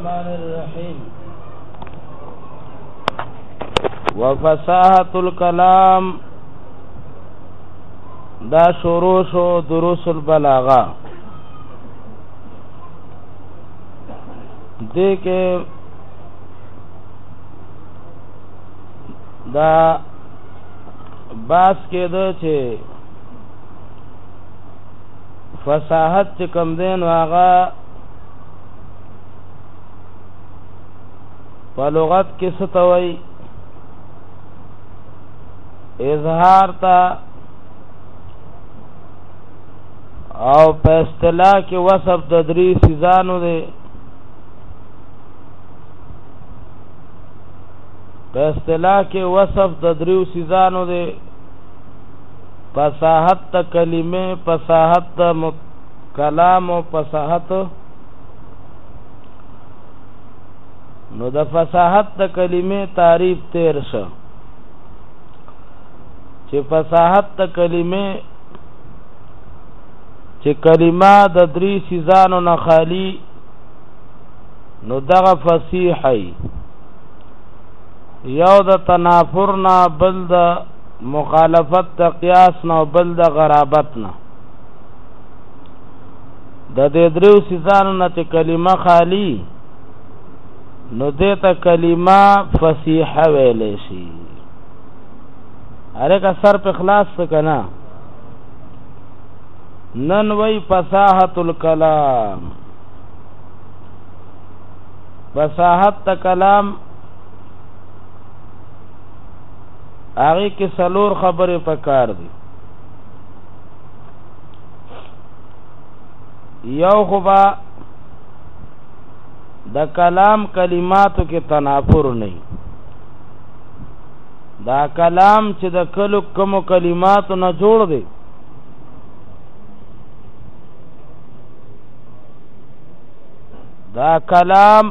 الرحمن الرحيم وفصاحة الكلام دا شروع شو دروس البلاغه دې کې دا باس کې ده چې فصاحت چې کوم دی نو هغه په لغت کې څه ته وایي اظهار ته او په اصطلاح کې وصف د درې سيزانو دی په اصطلاح کې وصف د دریو سيزانو دی فصاحت د کلمې فصاحت د کلام او فصاحت نو د فصاحت د کلمې تعریف تیر شه چې فصاحت د کلمې چې کلمه د درې سيزانو نه خالی نو دغه فصیح یو د تنافر نه بل د مخالفت د قیاس نه او بل د غرابت نه د دې دریو سيزانو نه چې کلمه خالی نو دې ته کلمه فصیحه ویل شي اره کا سر په خلاص کنا نن وی فصاحت الكلام فصاحت کلام هغه کې سلور خبرې پکار دي یو خو با د کلام کلماتو کې تنافر نه دا کلام چې د کلو کوم کلماتو نه جوړ دی دا کلام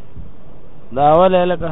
دا اوله لکه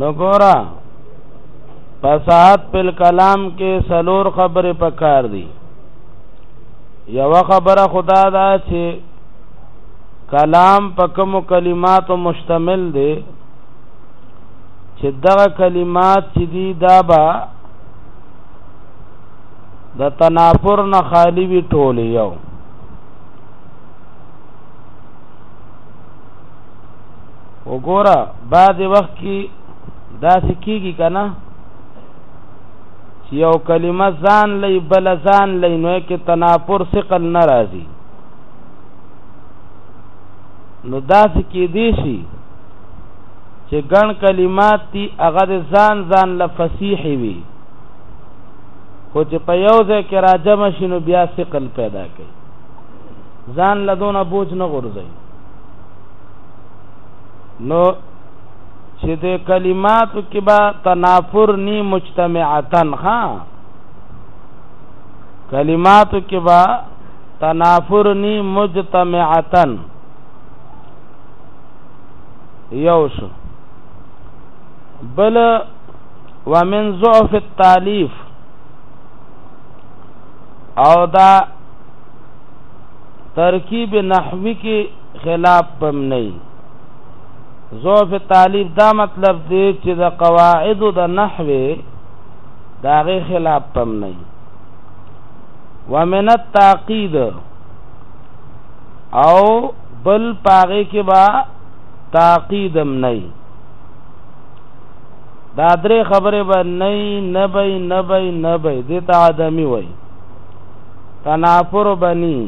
نو ګورا فساد په کلام کې سلور خبرې پکار دي یو خبره خدا دا چې کلام په کومو کلماتو مشتمل دی چې دغه کلمات چې دي دا به د تنافر نه خالی وي ټول یو وګوره بعد وخت کې دا سکیږي کنه چې یو کلمه ځان لې بل ځان لې نو کې تناپور ثقل ناراضي نو داسې کې دی شي چې ګڼ کلمات دي هغه د ځان ځان له فصیح وي خو چې په یو ځای کې راجم شي نو بیا ثقل پیدا کوي ځان له دونه بوج نه غورځي نو چې د کلماتو کې به تنافر نی مجتمعتن ها کلماتو کې به تنافرنی مجتمعتن یو شو بل ومن ضعف التالیف او دا ترکیب نحوی کې خلاف پم نه ضعف تالیف دا مطلب دی چې د قواعد د نحوی داغه خلاف پم نه ومن التعقید او بل پاغه کې با تعقیدم نه دا درې خبره به نه نه به نه به نه به د تعدمی وای تنافر بنی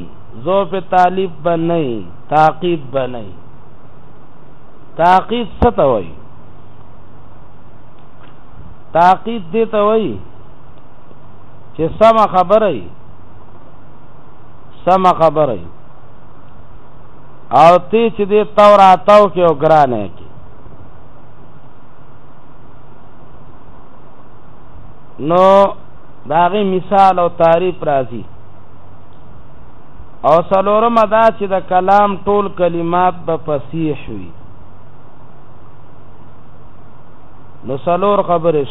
زو په طالب بنی تعقید بنی تعقید څه ته وای تعقید دې ته وای چې سم خبره ای سم خبره ای او تی چې دې توراتو کې او ګرانه کې نو داغه مثال او تعریف راځي او سلورم دا چې د کلام ټول کلمات به فصیح وي نو سلور خبرش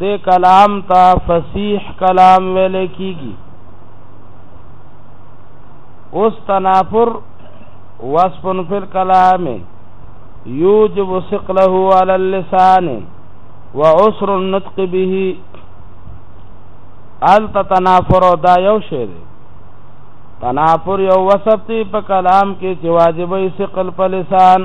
د کلام ته فصیح کلام ویل کیږي اوس تنافر وصف فی الكلام یوجب ثقله علی اللسان وعسر النطق به ال تنافر دا یو شی دی تنافر یو وصف دی په کلام کې چې واجبې ثقل په لسان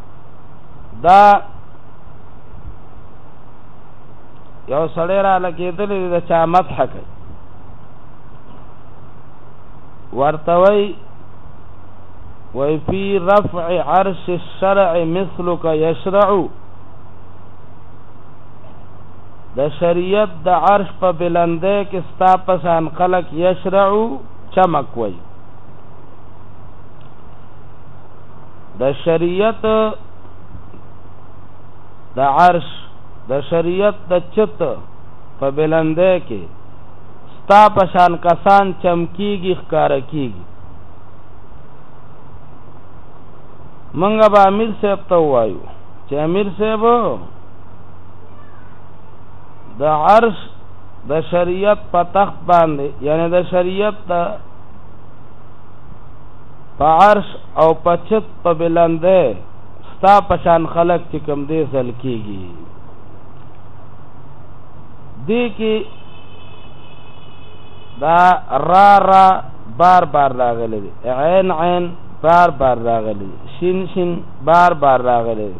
دا یو سړی را لګېدلی د چا مدح کوي ورته وای وای فی رفع عرش الشرع مثلک یشرع د شریعت د عرش په بلندې کې ستا پسان خلق یشرع چمک وای د شریعت د عرش د شریعت د چت په بلندې کې ستا پشان کسان چمکیږي ښکار کیږي منګه به امیر صاحب ته وایو چې امیر صاحب د عرش د شریعت په تخت باندې یعنی د شریعت د په عرش او په چت په بلندۍ ستا په شان خلق چې کوم دې ځل کېږي دې کې دا را را بار بار راغلی دی عین عین بار بار راغلی دی شین شین بار بار راغلی دی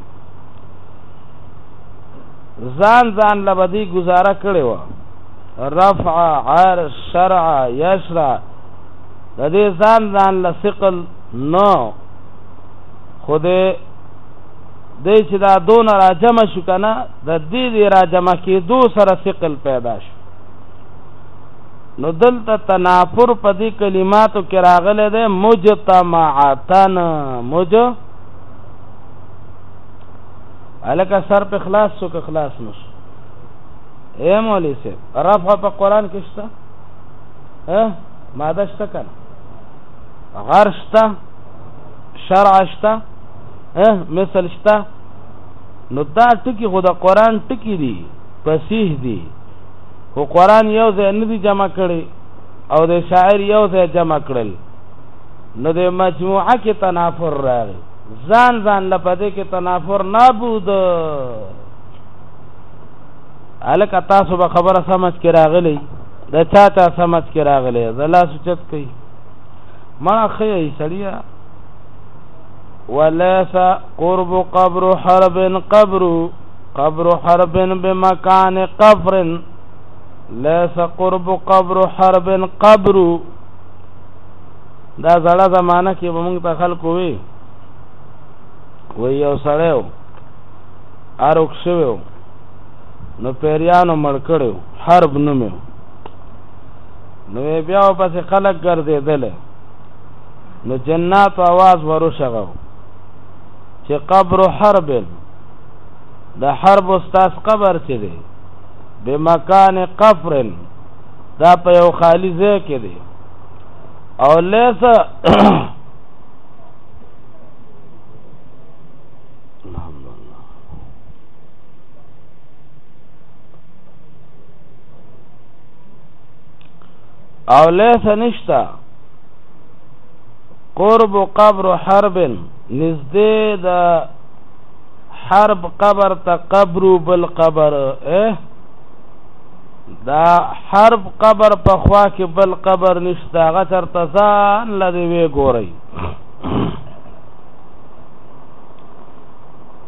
ځان ځان لبدی گزاره کړی و رفع عرش شرع یشرع د دې ځان ځان له ثقل نه خو دې دې چې دا دون راجمه شو کنه د دې دې راجمه کې دو سره ثقل پیدا شو نو دلته تنافر په دې کلماتو کې راغله ده مجتمعاتن مج الکه سر په خلاص سو که خلاص نشو اے مولوی صاحب رفع په قران کې شته اه ماده شته کنه غر شته شرع شته اه مثل شته نو دا ټکی خو د قران ټکی دی فصیح دی خو قران یو ځای نه دی جمع کړي او د شاعر یو ځای جمع کړل نو د مجموعه کې تنافر راغی ځان ځان لپاره کې تنافر نه بود الک تاسو به خبره سمج کې راغلی د چا چا سمت کې راغلی د لاس چت کوي مړه خې ای سړیا وليس قرب قبر حرب قبر قبر حرب بمكان قفر ليس قرب قبر حرب قبر دا زړه زمانہ کې موږ ته خلکو وي وی یو سړیو ارو کښویو نو پیریانو مړ کړی و حرب نوم یې نو یې بیا ورپسې خلک ګرځېدلی نو جناتو اواز وروشغو چې قبر حرب د حرب استاس قبر چې دی بمکان قفر دا په یو خالی ځای کې دی او لیس او لیس نشتا قرب قبر حرب نزدې د حرب قبر ته قبر بل قبر اه دا حرب قبر په خوا کې بل قبر نشته هغه تر تزان لري وی ګوري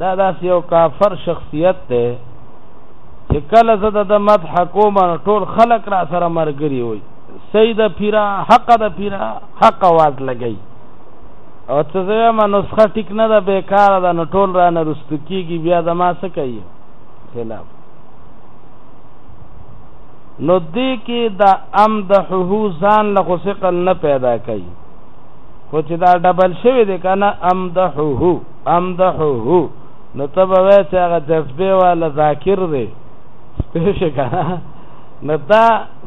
دا داسې یو کافر شخصیت دی چې کله زه د مدح کوم ټول خلق را سره مرګري وي سید پیرا حق د پیرا حق आवाज لګی او ته زه ما نسخه ټیک نه ده بیکار ده نو ټول را نه رست کیږي بیا د ما څه کوي خلاف نو دې کې دا امدحه ځان له ثقل نه پیدا کوي خو چې دا ډبل شوی دی کنه امدحه امدحه نو ته به وای چې هغه جذبه والا ذاکر دی پېښه کنه نو دا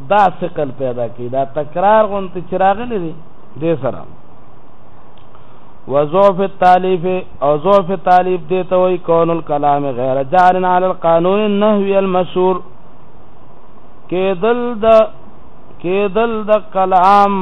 دا ثقل پیدا کی دا تکرار غونته چراغلی دی دې سره وظوف التالیف او ظوف تالیف دې ته وای کون الكلام غیر جارن علی القانون النحوی المشهور کېدل د کېدل د کلام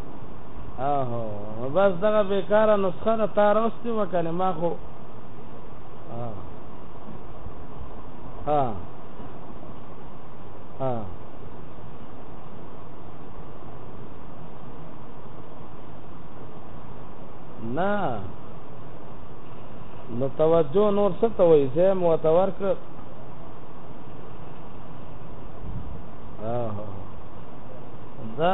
اهو نو بس دغه بیکاره نسخه ده تا راوستې وه که نه ما خو ها ها نه نو توجه نور څه ته وایي زه مو ته ورکړ دا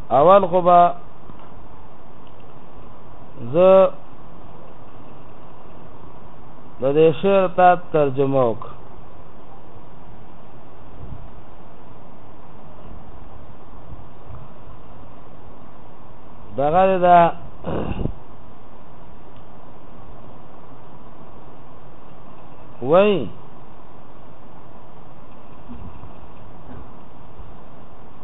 اول خو به زه د دې شعر ته ترجمه وک دغه دا وای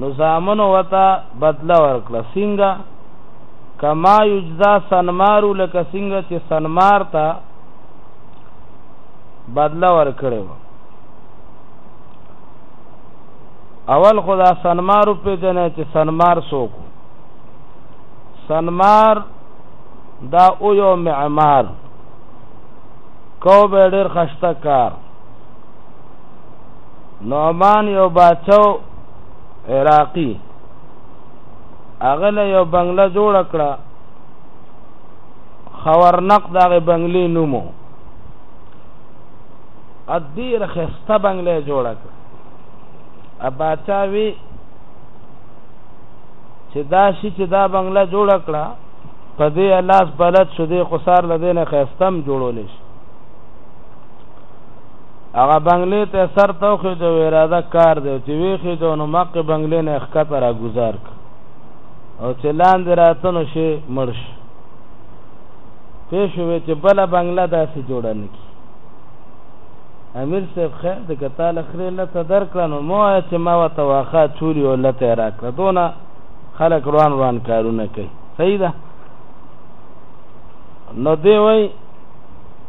نو زامنو وته بدله ورکړه سنګه کما یجزا سنمارو لکه سنګه چې سنمار ته بدله ورکړې و اول خدا سنمارو په جنې چې سنمار سوک سنمار دا او یو معمار کو به ډېر خشته کار نعمان یو باچو عراقی اغله یو بنگله جوړ کړه خورنق دغه بنگلی نومو ادیر خسته بنگله جوړ کړه اباچا وی چې دا شي چې دا بنگله جوړ کړه په دې لاس بلد شو دې خسار لدې نه خستم جوړول شي هغه بنگلې ته سر توخې جو اراده کار دی چې ویخې جو نو مقې بنگلې نه اخکته را گزار که او چې لاندې راتنو شي مرش پیش وی چې بله بنگله داسې جوړه نه کی امیر صاحب خیر د کتال خرې لته درکړه نو مو چې ما وته واخا چوری او لته راکړه دونه خلک روان روان کارونه کوي صحیح ده نو دی وای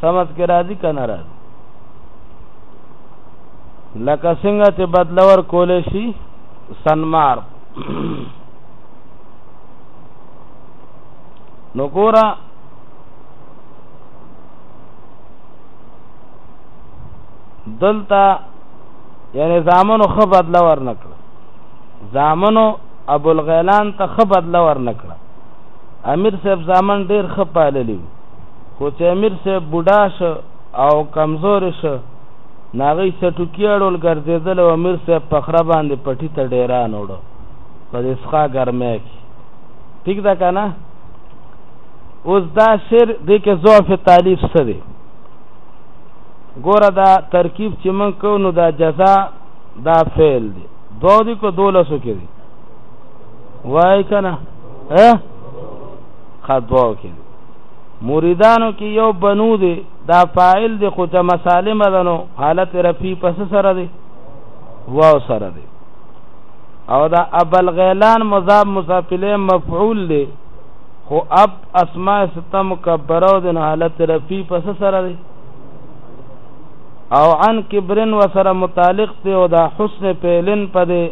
سمت کې راځي کنه راځي لکه څنګه چې بدلور کول شي سنمار نو ګورا دلتا یعنی زامنو خ بدل ور نکړ زامنو ابو الغیلان ته خ بدل ور نکړ امیر صاحب زامن ډیر خ پاللی خو چې امیر صاحب بوډا شو او کمزوری شو، نو هغوی څټوکي اړول ګرځېدل او امیر صاحب په خره باندې پټي ته ډېران وړو، په دې سخا ګرمۍ کې. ټیک ده که نه؟ اوس دا شعر دې کې ضعف تالیف څه دی؟ ګوره دا ترکیب چې موږ کوو نو دا جزا دا فعل دی دوه دي که دولسو کې دي وایي که نه ښه دوو کې دي مریدانو کې یو بنو دی دا فاعل دی خو جمع سالم ده نو حالت رفی پس سره دی واو سره دی او دا ابل غیلان مضاف مضاف الیه مفعول دی خو اب اسماء سته مکبره او د حالت رفی پس سره دی او عن کبرن و سره متعلق دی او دا حسن پیلن پدې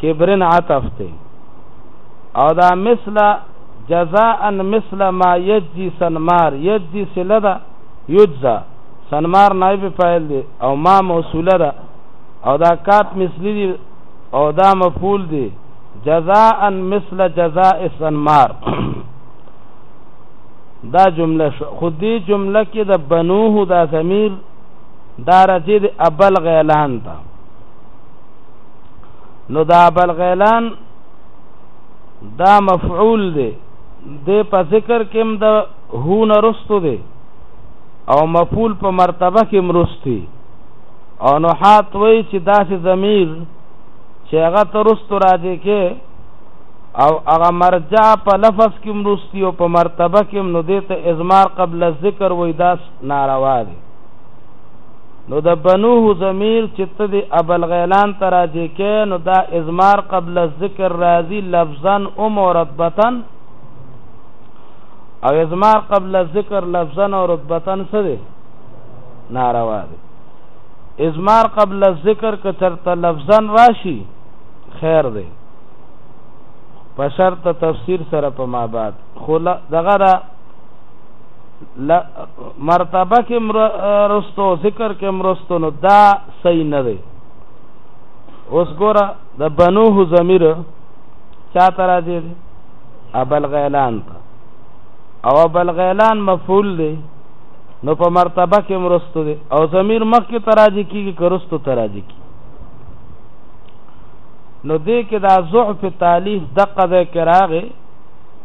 کبرن عطف دی او دا مثله جزاء مثل ما یجزی سنمار یجزی صله ده یجزا سنمار نائب فاعل دی او ما موصوله ده او دا کاف مثلی دی او دا مفعول دی جزاء مثل جزاء سنمار دا جمله خودی جمله کې د بنوه دا ضمیر دا راځي د ابل غیلان ته نو دا ابل غیلان دا مفعول دی د په ذکر کې هم د هو نه رستو دی او مفعول په مرتبه کې مرستی او نحات وای چې داسې ضمیر چې هغه ترستو راځي کې او هغه مرجع په لفظ کې مرستی او په مرتبه کې نو دته ازمار قبل ذکر وای داس ناروا دی نو د بنوه ضمیر چې ته دې ابوالغیلان ته راجع کې نو دا اضمار قبل الذکر راځي لفظا او مرتبتا او اضمار قبل الذکر لفظا او رتبتا څه دی ناروا دی اضمار قبل الذکر که چرته لفظا راشي خیر دی په شرط تفسیر سره په ما بعد خو دغه مرتبه کې مرستو ذکر کې مرستو نو دا صحیح نه دی اوس ګوره د بنوه ضمیر چا ته راځي دی ابل غیلان ته او ابل غیلان مفعول دی نو په مرتبه کې مرستو دی او ضمیر مخ کې تراځي کیږي کرستو تراځي کی نو دې کې دا ضعف تالیف دقه ذکر راغی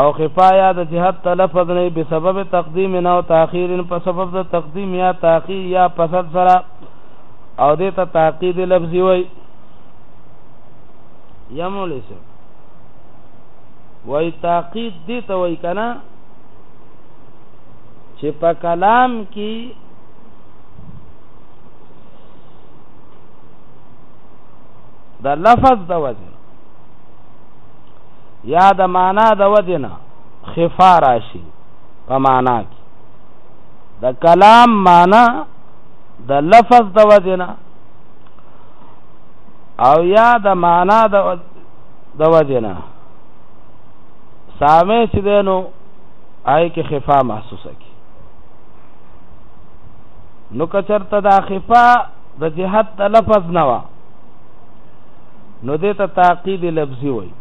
او خفا یا د جهت ته لفظ نه بسبب تقدیم او تاخیر په سبب د تقدیم یا تاخیر یا پسد سره او د ته تاقید لفظي وای یا مولوی سره وای تاقید دي ته وای کنه چې په کلام کې د لفظ د وجه یا د معنا د ودې نه خفا راشي په معنا کې د کلام معنا د لفظ د ودې نه او یا د معنا د د ودې نه سامه چې دینو آی کې خفا محسوسه کی نو کچرته دا خفا د جهت لفظ نه وا نو دې ته تعقید لفظي وایي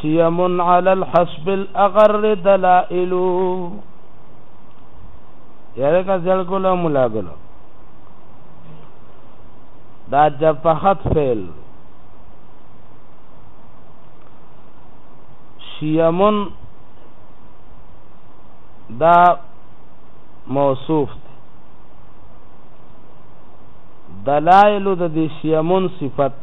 سيم على الحسب الاغر دلائل یاره کا ځل کوله مولا ګلو دا جفحت فعل سیمون دا موصوف دی دلائل د دې سیمون صفت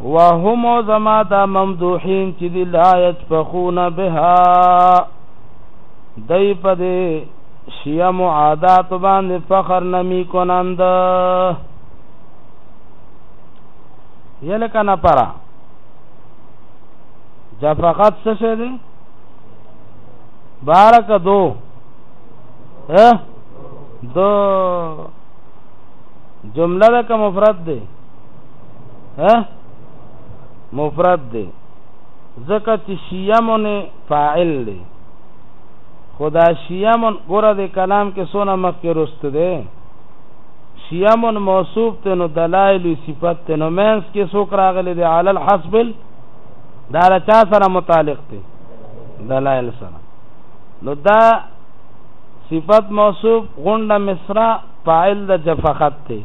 وهم زما دا ممدوحین چې دی لا یتفخون بها دای په دې شیا معادات باندې فخر نمی کنند یلکه نه پرا جا فقط څه شه دي بارک دو اه دو جمله ده که مفرد ده ها مفرد دی ځکه چې شیمون فاعل دی خدا شیمون ګوره د کلام کې سونه مخکې رست دی شیمون موصوف ته نو دلایل صفت ته نو مینس کې څوک راغلي دی علی الحسب دا له چا سره متعلق دی دلایل سره نو دا صفت موصوف غونډه مصرا فاعل د جفخت دی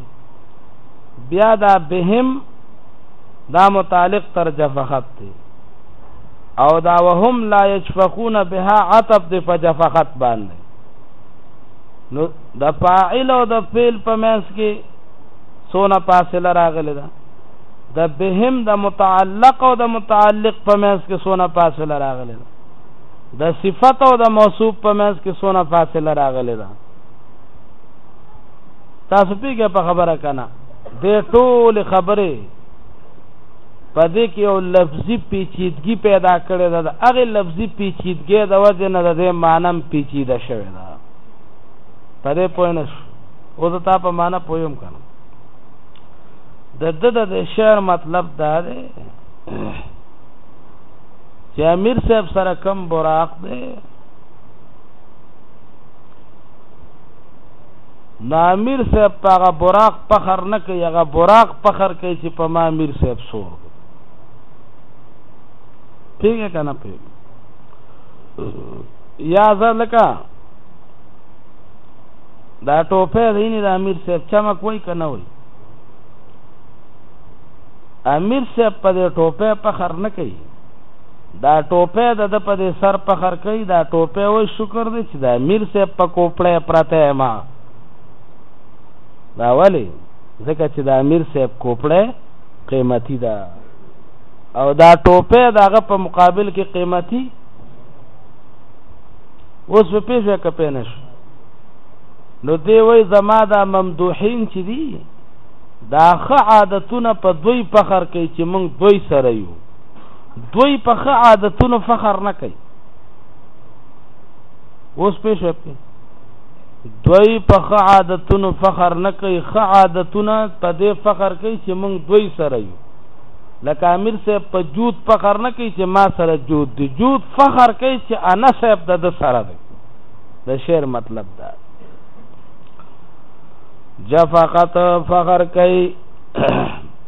بیا دا بهم دا متعلق تر جفخت دی او دا وهم لا یشفقون بها عطف دی په جفخت باندې نو د فاعل او د فعل په منځ کې سونه فاصله راغلی ده د بهم د متعلق او د متعلق په منځ کې سونه فاصله راغلی ده د صفت او د موصوف په منځ کې سونه فاصله راغلی ده تاسو پیګه په خبره کنه د ټول خبره په دې کې یو لفظي پیچیدګي پیدا کړې ده هغه لفظي پیچیدګي د وجه نه د مانم پیچیده شوی ده په دې پوه نه شو او زه تا په معنا پویم کنه د د د شعر مطلب دا دی چې امیر صاحب سره کم براق دی نو امیر صاحب په هغه براق پخر نه کوي هغه براق پخر کوي چې په ما امیر صاحب سور دی پیږه کنه پیږه یا زه لکه دا ټوپه دیني د امیر صاحب چمک وای کنه وای امیر صاحب په دې ټوپه پخر نه کوي دا ټوپه د د په دې سر پخر کوي دا ټوپه و شکر دی چې دا میر صاحب په کوپړې پرته ما دا ولی ځکه چې دا میر صاحب کوپړې قیمتي ده او دا ټوپه دغه په مقابل کې قیمتي اوس په پیژه کپې نش نو دی وای زما دا ممدوحین چې دي دا خ عادتونه په دوی فخر کوي چې موږ دوی سره یو دوی په ښه عادتونو فخر نه کوي اوس پېښ شوی دوی په ښه عادتونو فخر نه کوي ښه عادتونه په دې فخر کوي چې موږ دوی سره یو لکه امیر صاحب په جود فخر نه کوي چې ما سره جود دی جود فخر کوي چې انا صاحب د د سره دی د شعر مطلب دا جفقت فخر کوي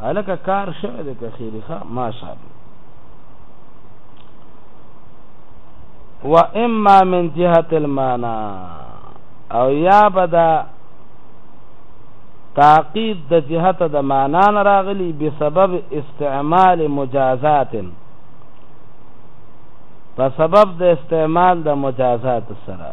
الکه کار شوه د کخیری ښه ماشاءالله و اما من جهه المانا او یا بدا تعقید د جهت د معنا نه راغلی بسبب استعمال مجازات په سبب د استعمال د مجازات سره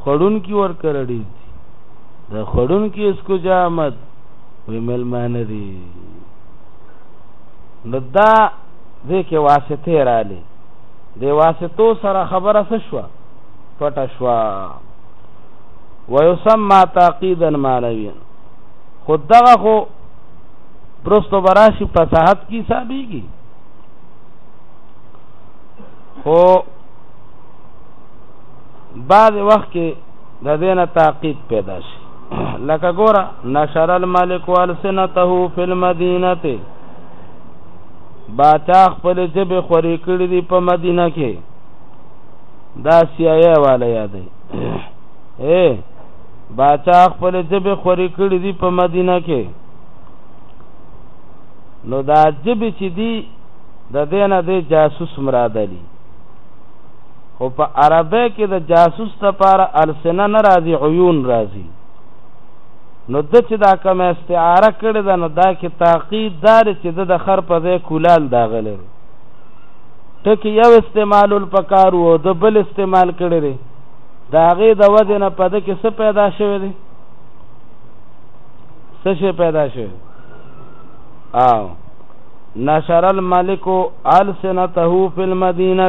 خوړونکي ورکره ډېر دي د خوړونکي اس کو جا آمد وې ملمانه دي نو دا دې کې واسطه رااله د واسطو سره خبره څه شو پټ شو ويسمى تعقيدا معنويا خود دغه خو پرستو براشي فصاحت کی حسابيږي خو بعضې وخت کې د دې نه تعقیب پیدا شي لکه ګوره نشر الملک والسنته فی المدینه باچا خپل جب خوري کړی دی په مدینه کې دا سیایه والا یادې اے باچا خپل جب خوري کړی دی په مدینه کې نو دا جب چې دی د دینه د جاسوس مراد دی خو په عربی کې د جاسوس لپاره السنه نه راځي عیون راځي نو د چې دا کومه استعاره کړې ده نو دا کې تاقید دار چې د د خر په ځای کولال داغلی دی ټکی یو استعمال الپکار وو د بل استعمال کړی دی دا غي د وجه نه پد کې څه پیدا شوی دی څه شي پیدا شوی او نشر الملک السنته فی المدینه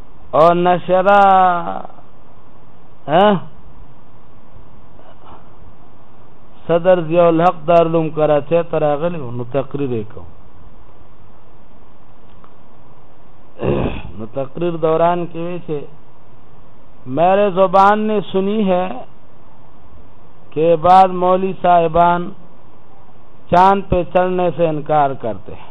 او نشرا ها صدر ضیاء الحق دارلوم کراچۍ ته راغلی نو تقریر یې کو نو تقریر دوران کې وی چې میرے زبان نے سنی ہے کہ بعض مولوی صاحبان چاند پہ چڑھنے سے انکار کرتے ہیں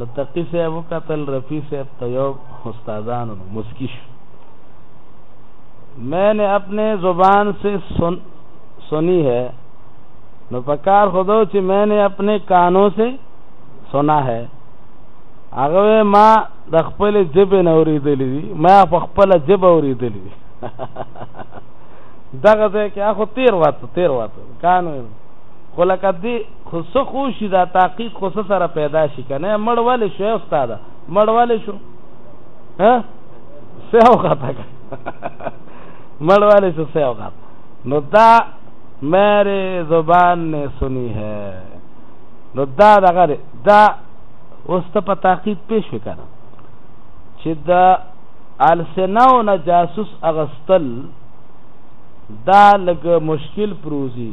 لتقي صاحب وکتل رفیع صاحب ته یو استادانو نو مسکی شو میں نے اپنے زبان سے سن سنی ہے نو پکار خودو چې میں نے اپنے کانو سے سنا ہے هغه ما د خپل جبه نوریدلې دي ما په خپل جبه اوریدلې دي دغه ځای کې اخو تیر وات تیر وات کانو خو لکه دې خو څه خوشي دا تحقیق خو څه سره پیدا شي که نه مړ ولې شو استاده مړ ولې شو ها څه وخته که مړ ولې شو څه وخته نو دا میرے زبان نے سنی ہے نو دا دغه دا اوس ته په تحقیق پیش وکړه چې دا السناو نه جاسوس اغستل دا لګ مشکل پروزی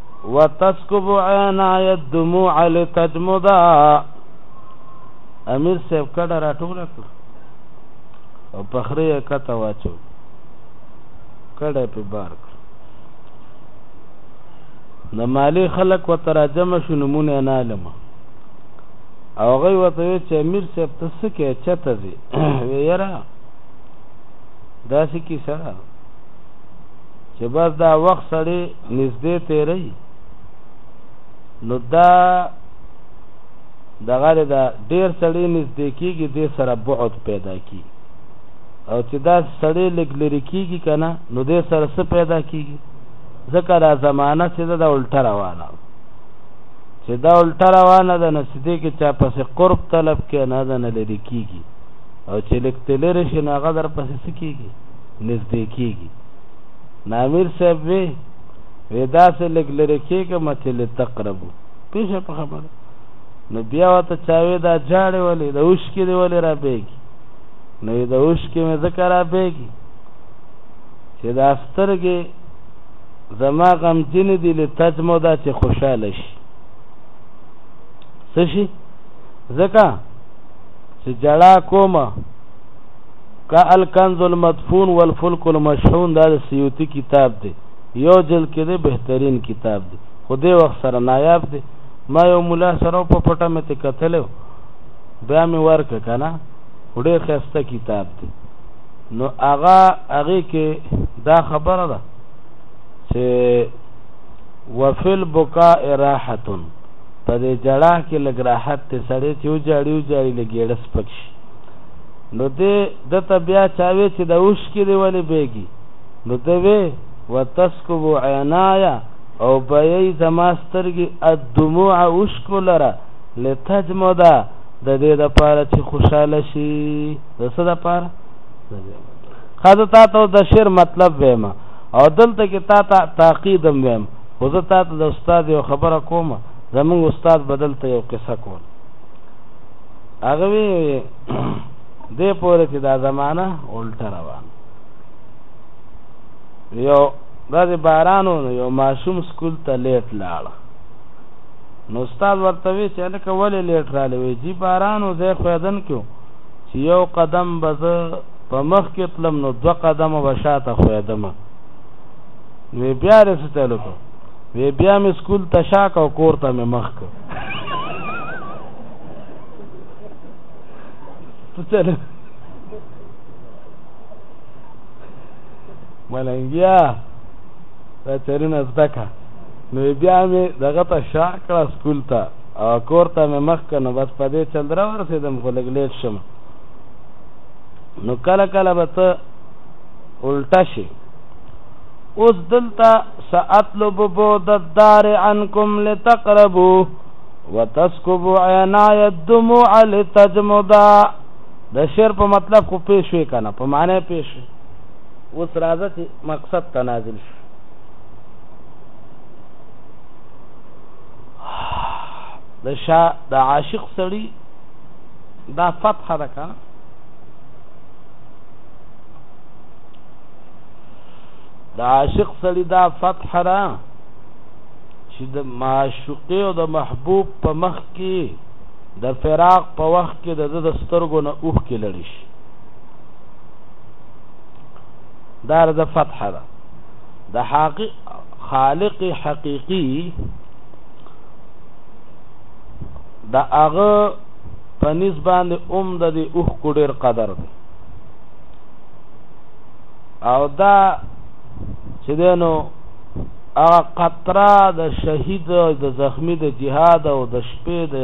وتسکب عینای الدموع لتجمدا امیر صاحب کډه راټوله کړه او په خره یې کته واچو کډه په بار کړ د مالی خلک و تراجم شو نمونه نه علم او غي وته چې امیر صاحب تاسو کې چته زی ویرا داسې کی سره چې بس دا وخت سړی نږدې تیری نو دا دغه دا ډیر سړی نږدې کیږي د سره بعد پیدا کی او چې دا سړی لګ لري کیږي کنه نو د سره څه پیدا کیږي ځکه دا زمانہ چې دا الټه روانه چې دا الټه روانه ده نو چې دې کې چا پسې قرب طلب کې نه ده نه لري کیږي او چې لکتلر شي نه غدر پسې سکیږي نږدې کیږي نامیر صاحب وی وی داسې لګ لرې کېږه متې لې تقربو پیشه په خبره نو بیا وته چاوي دا جاړې ولې د اوش کې دی ولې را بیګي نو د اوش کې مې ذکر را بیګي چې د استرګې زما غم جن دي له تجمو دا چې خوشاله شي څه شي ځکه چې جړا کومه که الکنز المدفون والفلک المشحون دا د سیوطي کتاب دی، یو جلد کې دی، بهترین کتاب دی، خو دې وخت سره نایاب دی، ما یو ملا سره و په پټه مې ترې کتلی و، بیا مې ورکړ که نه، خو ډېر ښایسته کتاب دی. نو هغه هغې کې دا خبره ده چې وفي البکاء راحتون په دې جړا کې لږ راحت دی سړی چې وجاړي وجاړي لږ یې ډس پک شي نو دې ده ته بیا چا وې چې دا اوښکې دې ولې بېږي؟ نو ده وې، وتسکب عینای او بيی زما سترګې الدموع اوښکو لره لتجمد د دې لپاره چې خوشاله شي د څه لپاره خاطر تا ته د شعر مطلب وایم او دلته کې تا ته تعقیدم وایم خو زه تا ته د استاد یو خبره کوم زمونږ استاد بدلته یو قصه کوله هغه وی دې پورې چې دا زمانہ الټه روان یو دا د بارانو یو ماشوم سکول ته لیټ لاړ نو استاد ورته وی چې لکه ولې لیټ را لوي جی بارانو زه خوادن کیو چې یو قدم بز په مخ کې تلم نو دو قدم وشاته خوادم وی بیا رسټلو وی بیا مې سکول ته شاک او کور ته مې مخ کړ ته ملنګیا دا چرونه زدکا نو بیا مې دغه ته شا کړه سکول ته او کور ته مې مخ کنه بس په دې چل درا ورسېدم خو لګ لیټ شم نو کله کله به ته الټا شي اوس دلته ساتلو بو د دار عنکم لتقربو وتسکب عینای الدموع لتجمدا د شعر په مطلب خو پې شوې که نه په معنی پې شوې اوس راځه چې مقصد ته نازل شو د شا د عاشق سړی دا فتح ده که د عاشق سړی دا فتح ده چې د معشوقې او د محبوب په مخ کې د فراق په وخت کې د د سترګو نه اوخ کې لړی شي دا د فتح ده د حقیق خالق حقیقی د هغه په نسبت د اوم د دې اوخ کو ډیر قدر دی او دا چې دینو هغه قطره د شهید د زخمی د جهاد او د شپې د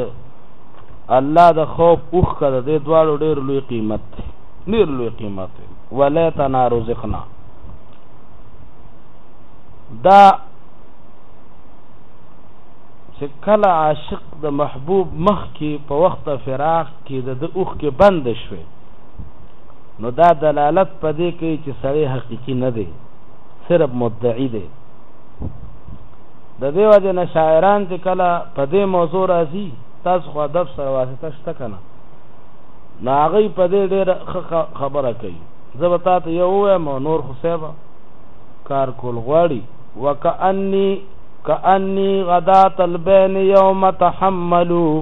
الله د خوف اوخ کړه د دواړو ډېر لوی قیمت دی ډېر لوی قیمت دی ولا تنارزقنا دا چې کله عاشق د محبوب مخ کې په وخت فراق کې د اوخ کې بند شوی نو دا دلالت په دې کوي چې سړی حقیقي نه دی صرف مدعي دی د دې وجه نه شاعران چې کله په دې موضوع راځي تاسو خو ادب سره واسطه شته کنه نو هغه په دې ډېر خبره کوي زه به تاسو یو وایم نور خو صاحب کار کول غواړي وکأني کأني غدات البين يوم تحملوا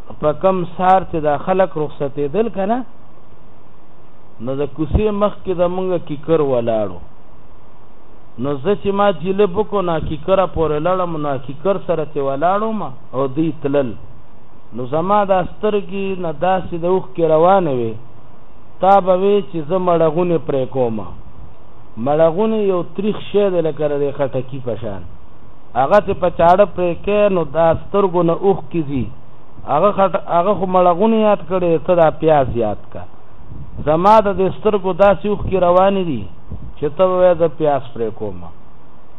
په کم سار چې دا خلک رخصتېدل که نه نو د کوڅې مخکې د مونږ کیکر ولاړو نو زه چې ما جلب وکړو نو کیکره پورې لړم نو کیکر سره چې ولاړو ما او دی تلل نو زما دا سترګې نه داسې د اوښکې روانې وې تا به وې چې زه مړغونې پرې کوم مړغونې یو تریخ شی دی لکه د خټکي په شان هغه چې په چاړه پرې کې نو دا سترګو نه اوښکې ځي هغه خټ هغه خو مړغونې یاد کړې ته دا پیاز یاد کا زما د دې سترګو داسې اوښکې روانې دي چې ته وې د پیاز پرې کومه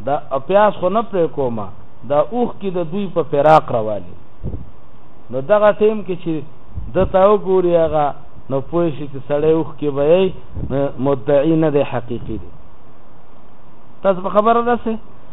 دا پیاز خو نه پرې کومه دا اوښکې د دوی په فراق روانې نو دغه ټیم کې چې د تا وګوري هغه نو پوه شي چې سړی اوښکې به یې مدعي نه دی حقیقي دی تاسو په خبره ده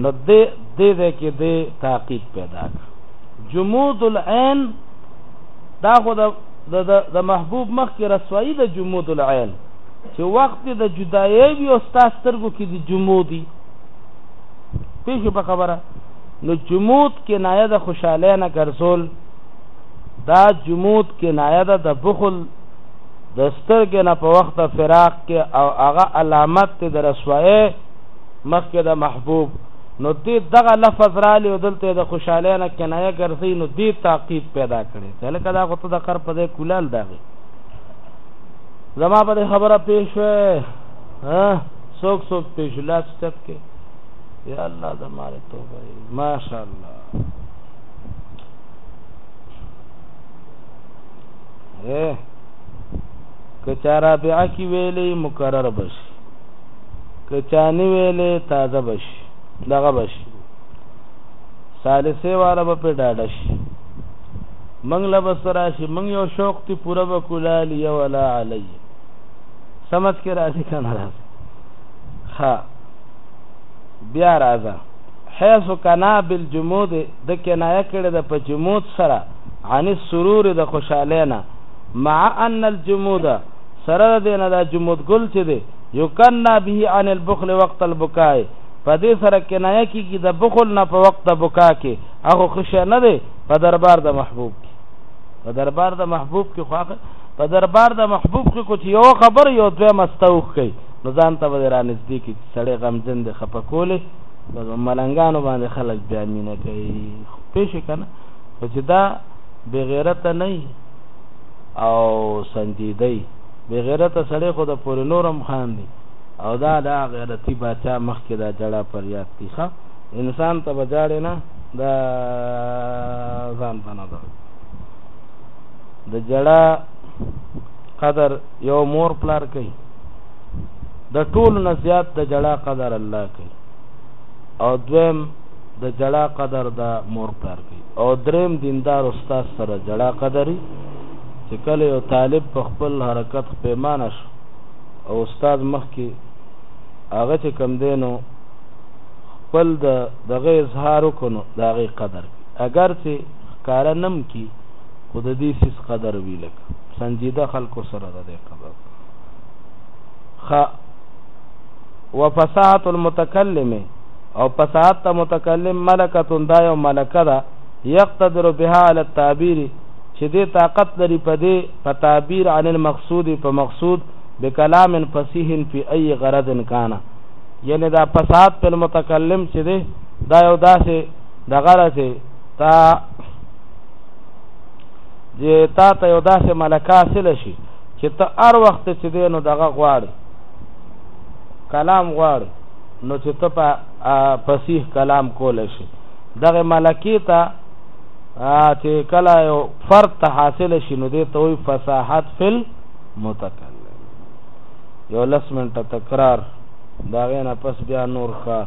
نو دې دې ځای کې دې تعقیب پیدا کړ جمود العین دا خو د د محبوب مخ کې رسوایی د جمود العین چې وخت د جدایي وي او ستاسو سترګو کې د جمودي پیښه په خبره نو جمود کې نایه د خوشاله نه ګرځول دا جمود کې نایه د بخل د سترګې نه په وخت فراق کې او هغه علامت د رسوایی مخکې د محبوب نو دې دغه لفظ رالی او دلته د خوشاله نه کنایه ګرځي نو دې تعقید پیدا کړي چې لکه دا غوته د قر په دې کولال داغي زما په خبره پیښ وې ها څوک څوک پیښ لا ست کې یا الله زماره توبه ماشاءالله اے کچارا بیا کی ویلې مکرر بشي که چا نه ویلې تازه به شي دغه به شي ثالثې والا به پې ډاډه شي منګ له به سره شي منګ یو شوق تی پوره به کولال یو ولا علی سمج کې راځي که نه راځي ها بیا راځه حیث کنا بالجمود د کنایه کړې د په جمود سره عن السرور د خوشاله نه مع ان الجمود سره د دې نه دا جمود ګل چې دی یکننا به عن البخل وقت البکاء په دې سره کنایه کیږي د بخل نه په وخت د بکا کې هغه خوشی نه دی په دربار د محبوب کې په دربار د محبوب کې خواخه په دربار د محبوب کې کوچ یو خبر یو دوه مستوخ کوي نو ځان ته به را نږدې کې سړی غمجن دی خپه کولې په ملنګانو باندې خلک بیا مینه کوي پېښې که نه خو چې دا بغیرته نه او سنجی دی بی غیرته سړی خو د پورې نور هم خاندی او دا دا غیرتی باچا مخکې دا جړا پریاد دی ښه انسان ته به جاړې نه دا ځان ته نه ده د جړا قدر یو مور پلار کوي د ټول نه زیات د جړا قدر الله کوي او دویم د جړا قدر د مور پلار کوي او دریم دیندار استاد سره جلا قدری چی کله یو طالب په خپل حرکت خپیمانه شو او استاد مخکی هغه چی کوم دی نو خپل د دغه اظهار وکړو نو د هغه قدر کی اګر چی ښکاره نم کی خو د دې سیس قدر وی لکه سنجیده خلکو سره د دې قدر خ وفصاحت المتکلمه او په ساعت ته متکلم ملکة دا یو ملکه ده یقتدر بها علی التعبیر چې دی طاقت لري په دې په تعبیر عن المقصود په مقصود بکلام فصیح فی ای غرض کان یعنی دا په ساعت په متکلم چې دی دا یو داسې د غرض تا دی تا ته یو داسې ملکه حاصل شي چې ته هر وخت چې دی نو دغه غواړي کلام غواړي نو چې ته په فصیح کلام کول شي دغه ملکې ته چې کله یو فرد ته حاصل شي نو دې ته وي فصاحت فل متکلم یو لس منټه تکرار دا غینه پس بیا نور کار